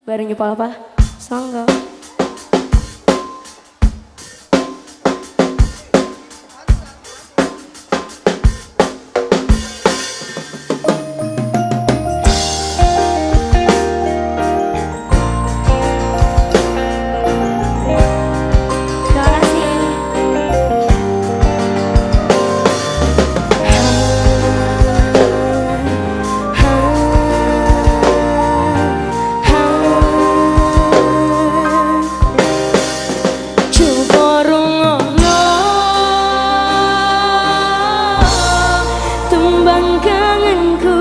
Bareng apa? Sangga. kangenku